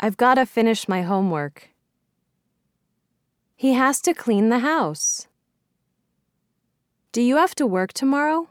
I've gotta finish my homework. He has to clean the house. Do you have to work tomorrow?